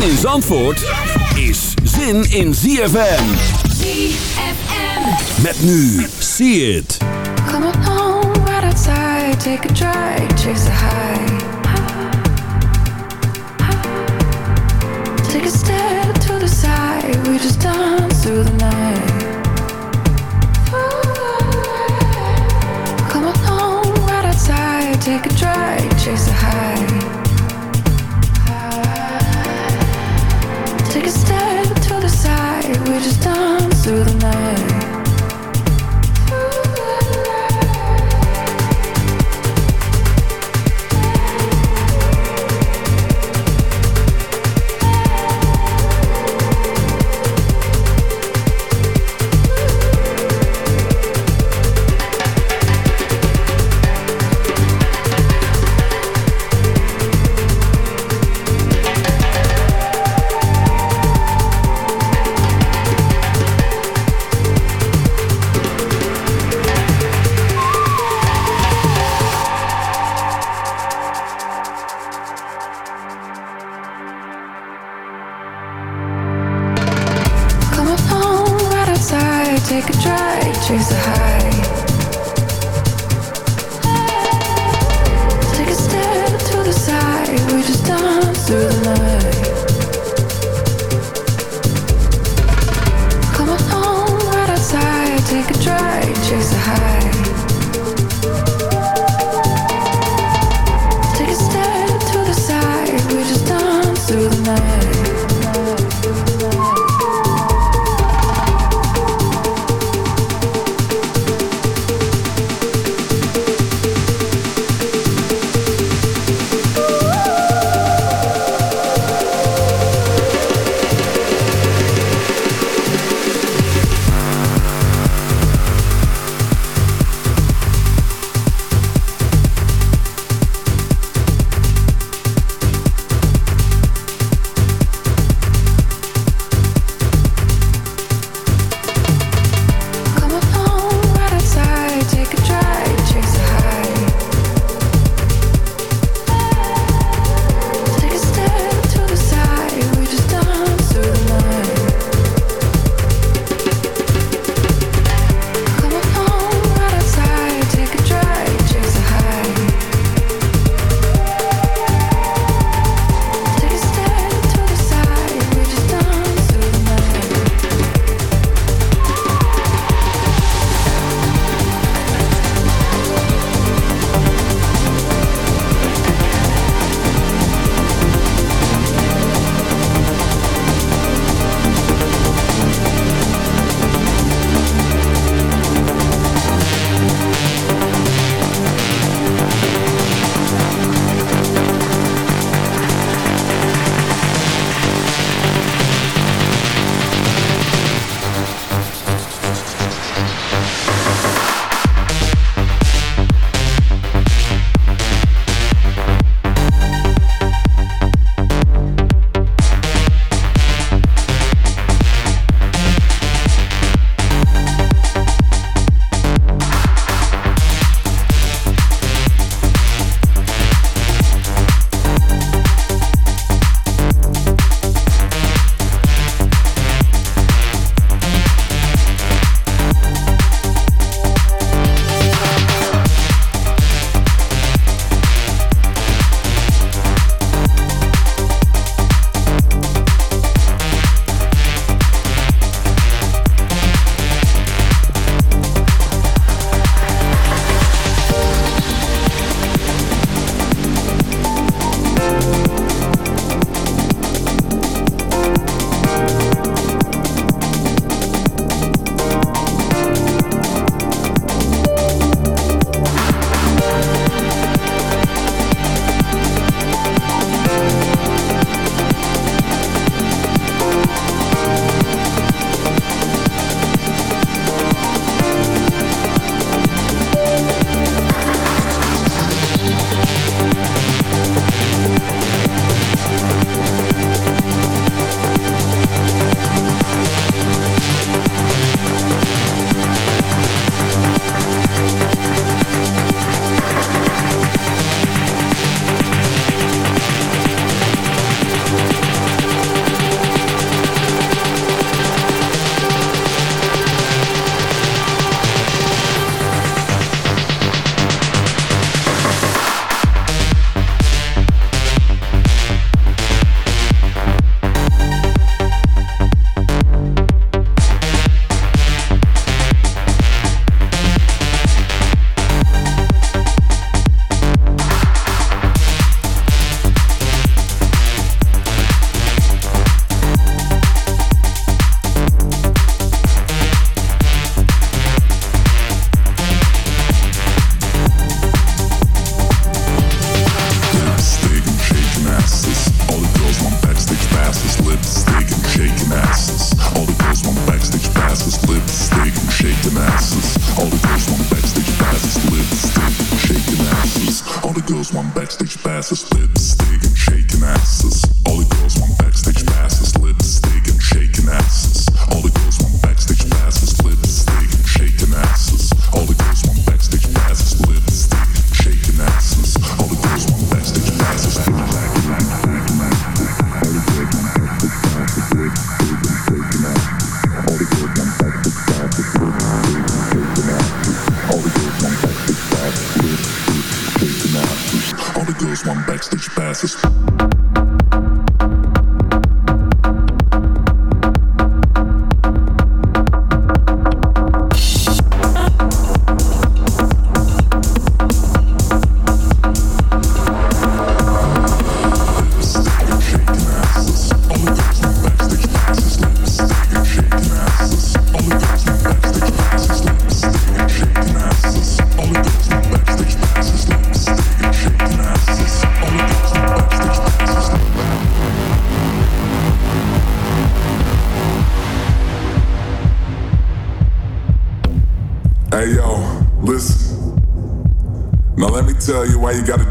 Zin in Zandvoort is zin in ZFM. ZFM. Met nu, see it. Come along, right outside, take a drive, chase a high. Take a step to the side, we just dance through the night. Come along, right outside, take a drive, chase a high. Take a step to the side, we just dance through the night.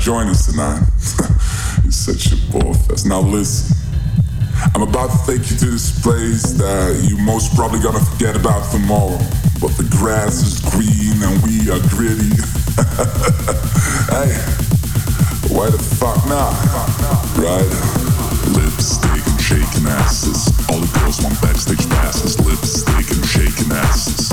Join us tonight. You're such a ball fest. Now listen, I'm about to take you to this place that you most probably gonna forget about tomorrow. But the grass is green and we are gritty. hey, why the fuck not? Right? Lipstick and shaking asses. All the girls want backstage passes. Lipstick and shaking asses.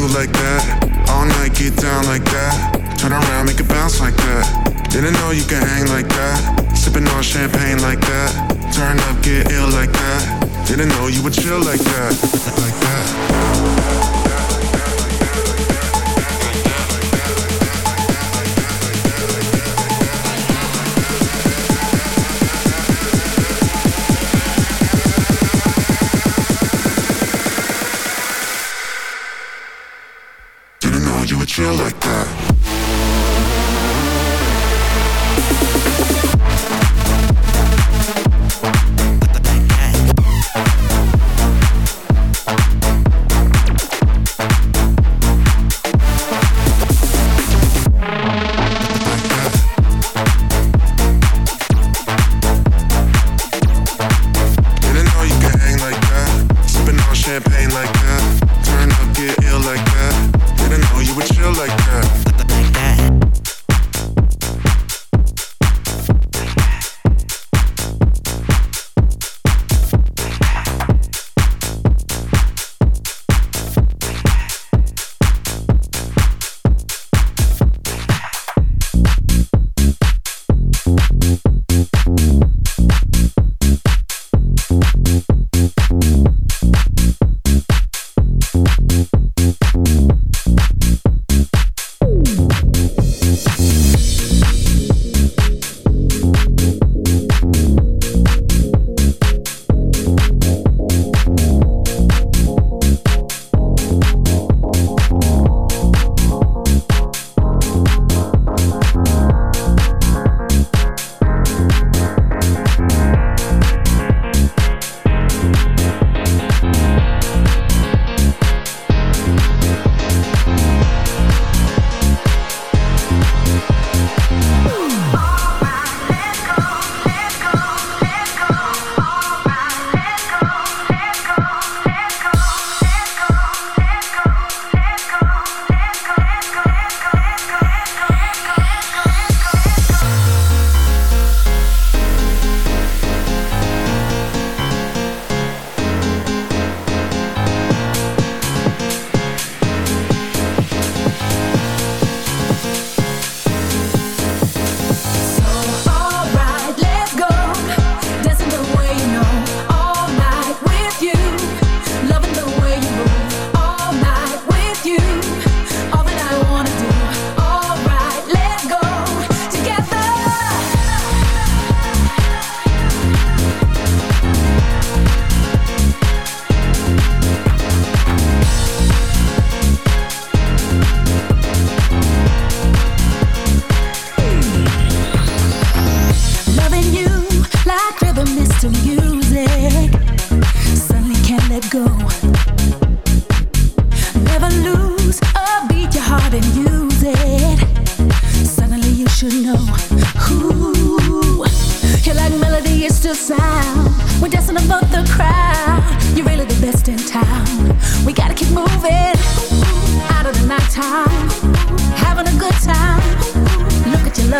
Smooth like that. All night get down like that. Turn around, make it bounce like that. Didn't know you could hang like that. Sipping on champagne like that. Turn up, get ill like that. Didn't know you would chill like that. Like that.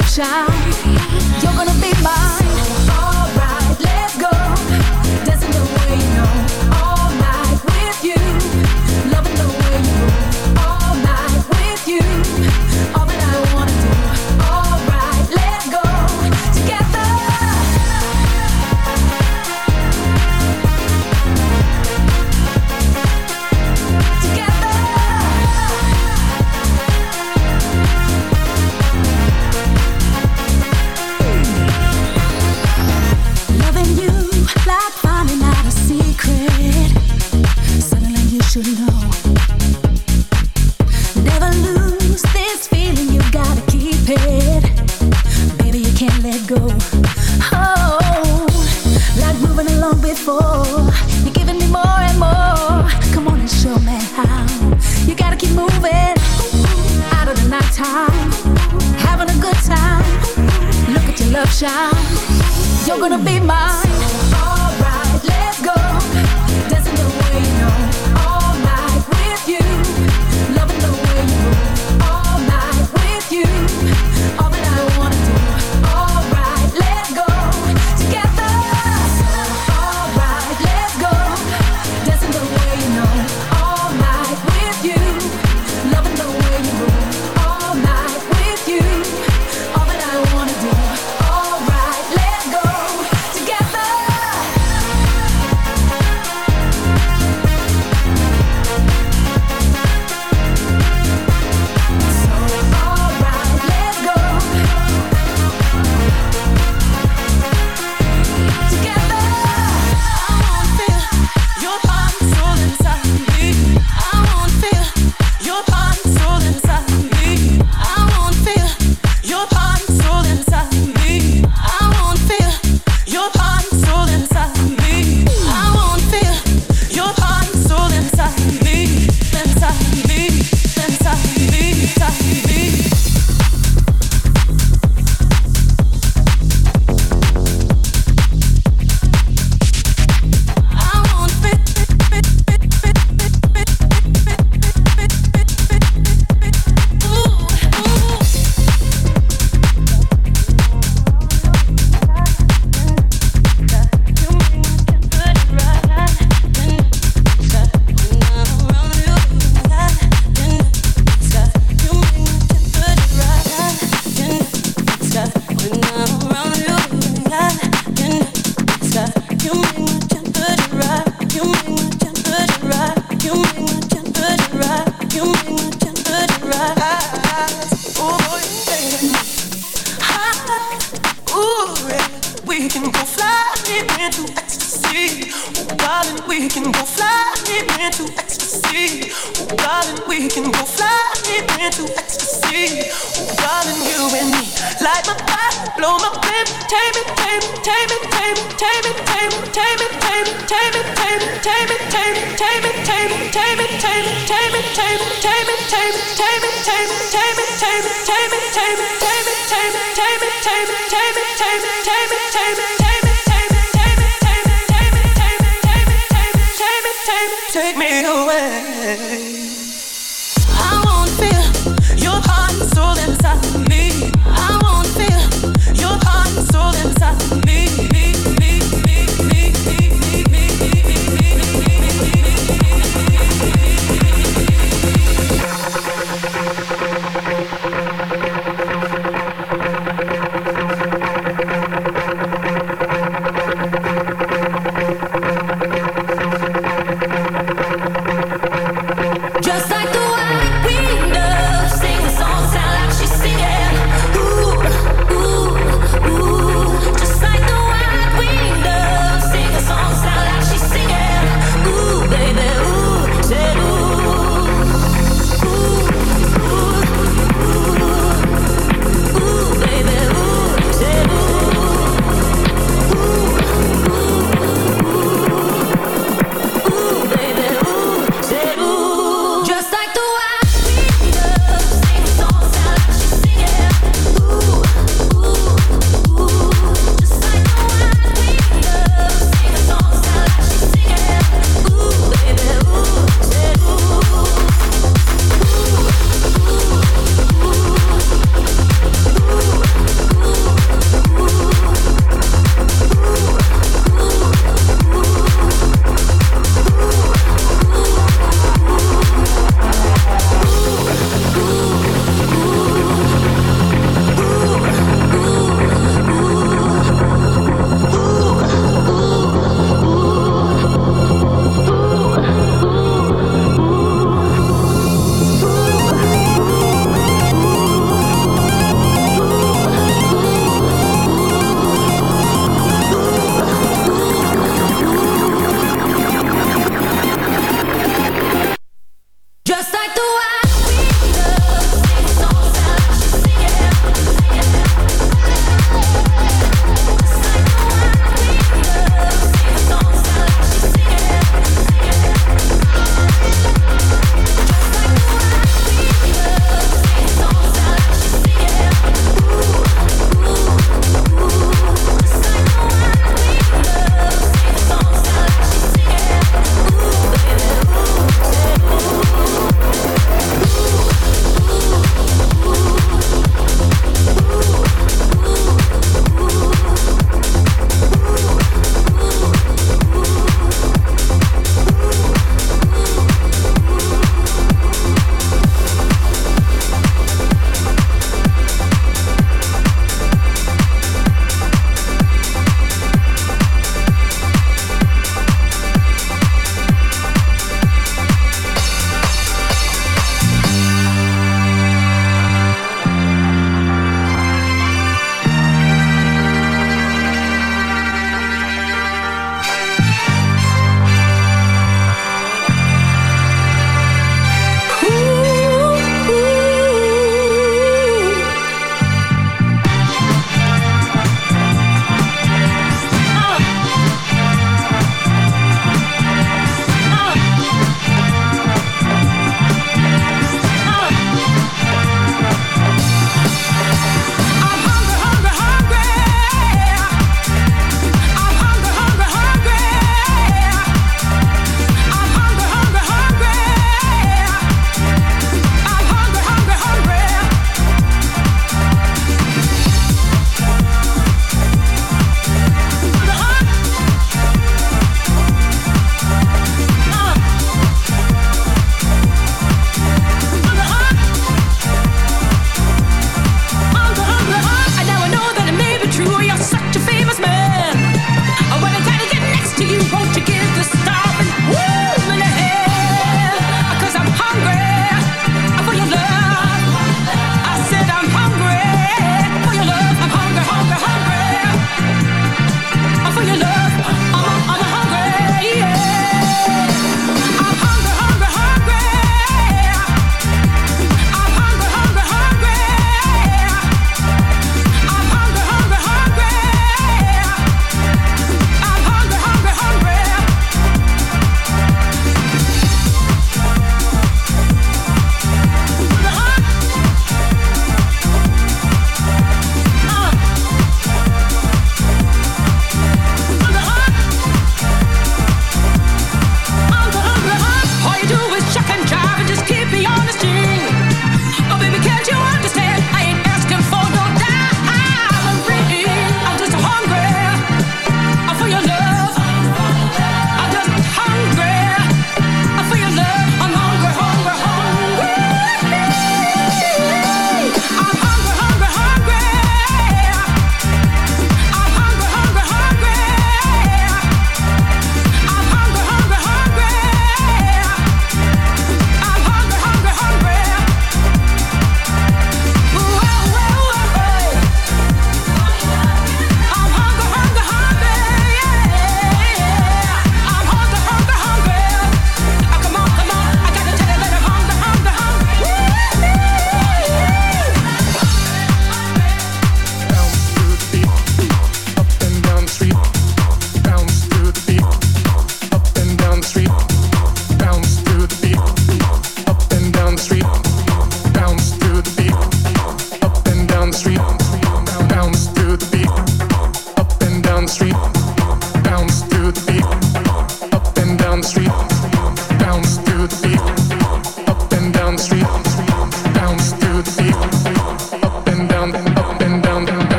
Thank you.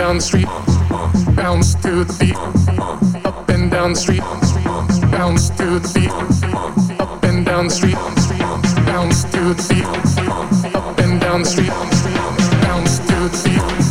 down the street, bounce to the beat. Up and down the street, bounce to the beat. Up and down the street, bounce to the beat. Up and down the street, bounce to the beat.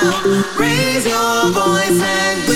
There'll be times when you fuss and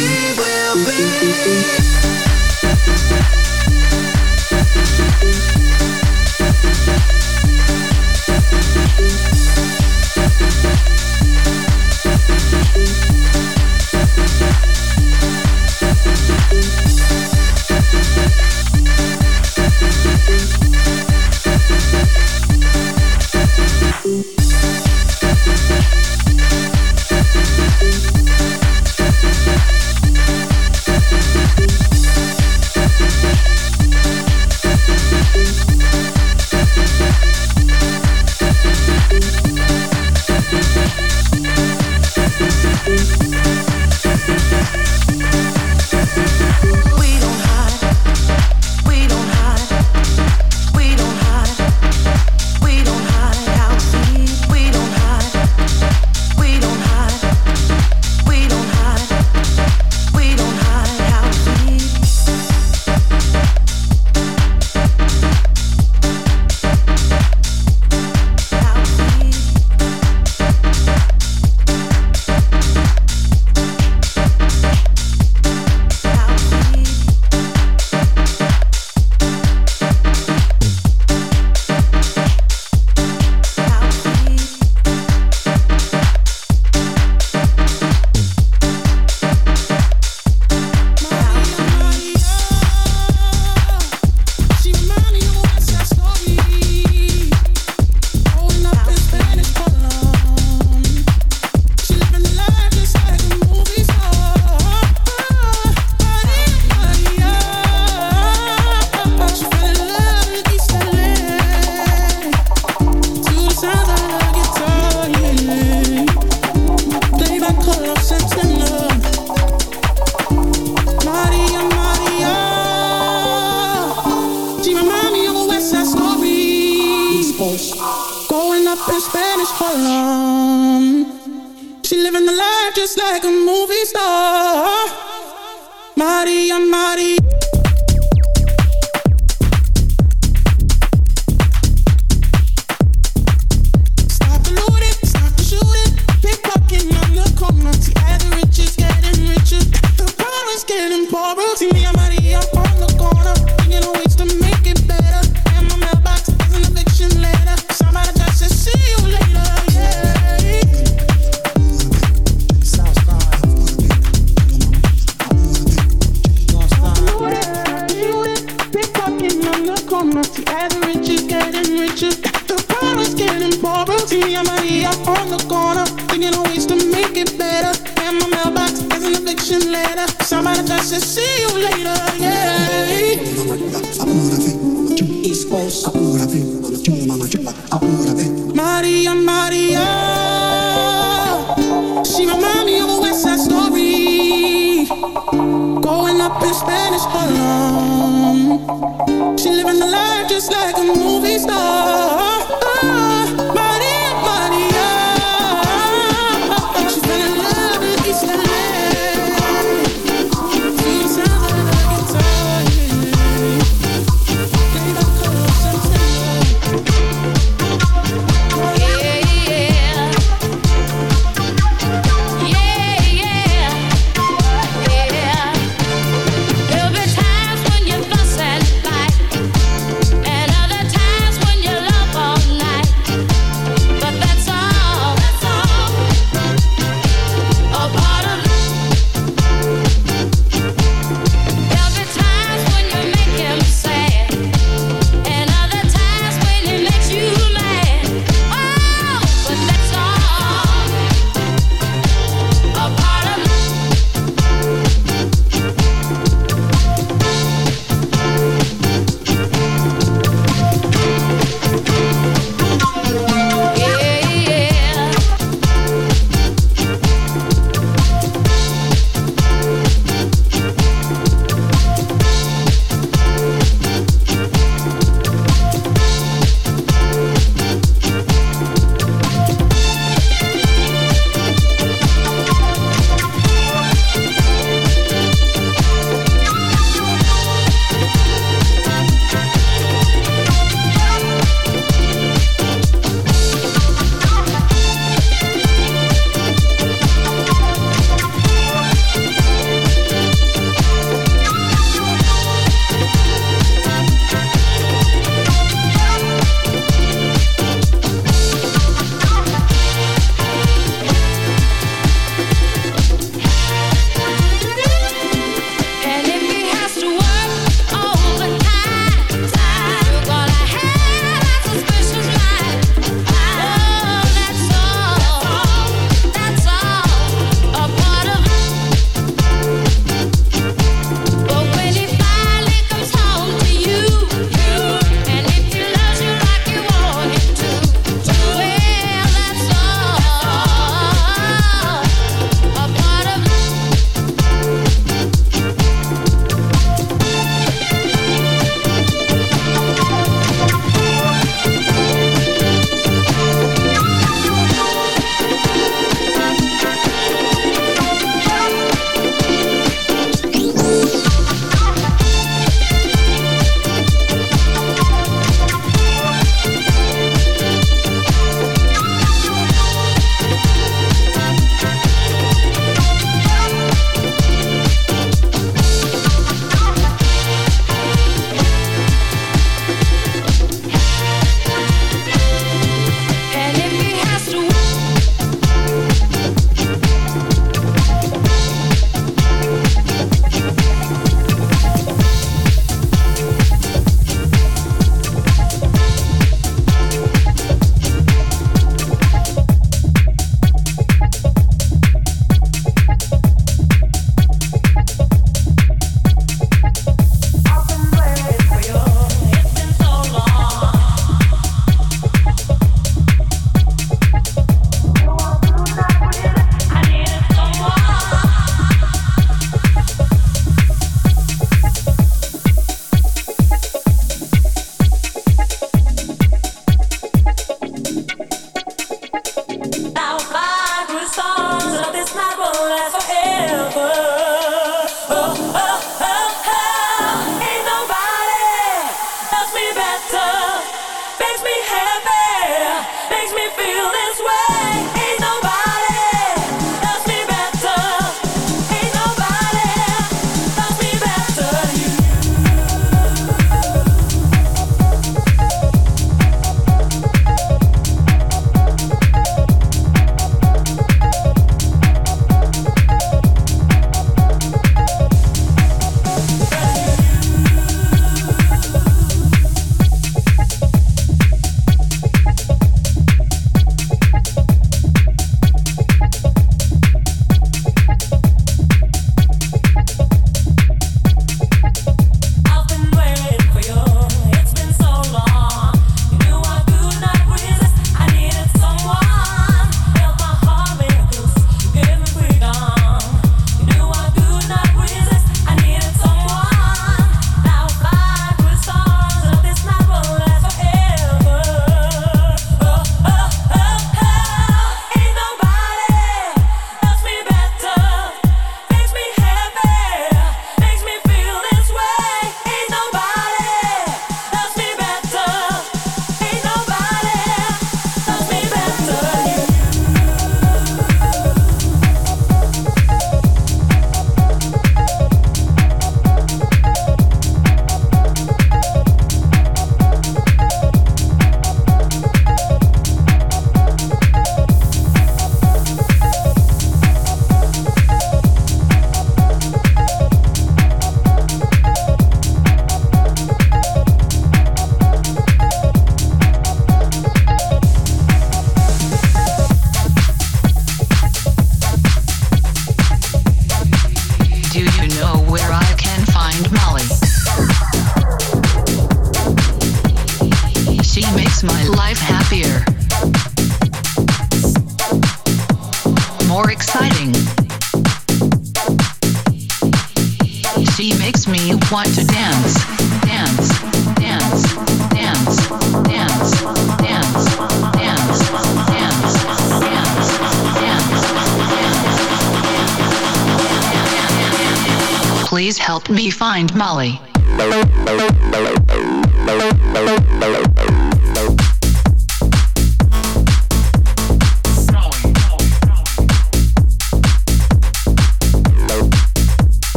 Find Molly.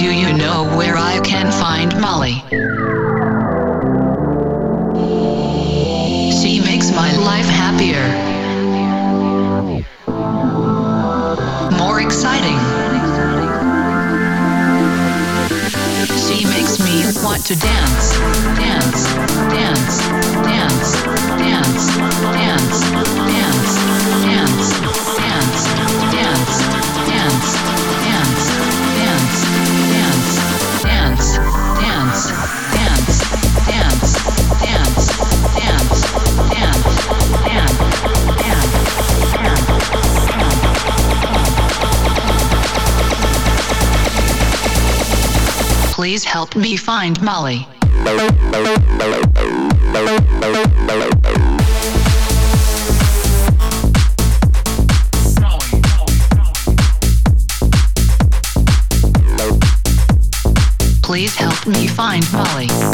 Do you know where I can find Molly? She makes my life happier. More exciting. She makes me want to dance, dance, dance, dance, dance, dance. Please help me find Molly. Please help me find Molly.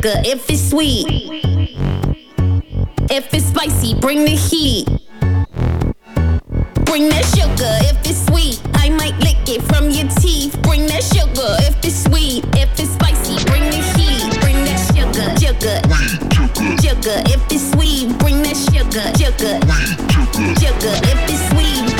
liquor if it's sweet. If it's spicy, bring the heat. Bring that sugar if it's sweet. I might lick it from your teeth. Bring that sugar if it's sweet. If it's spicy, bring the heat. Bring that sugar, sugar, sugar. If it's sweet, bring that sugar, sugar, sugar. If it's sweet.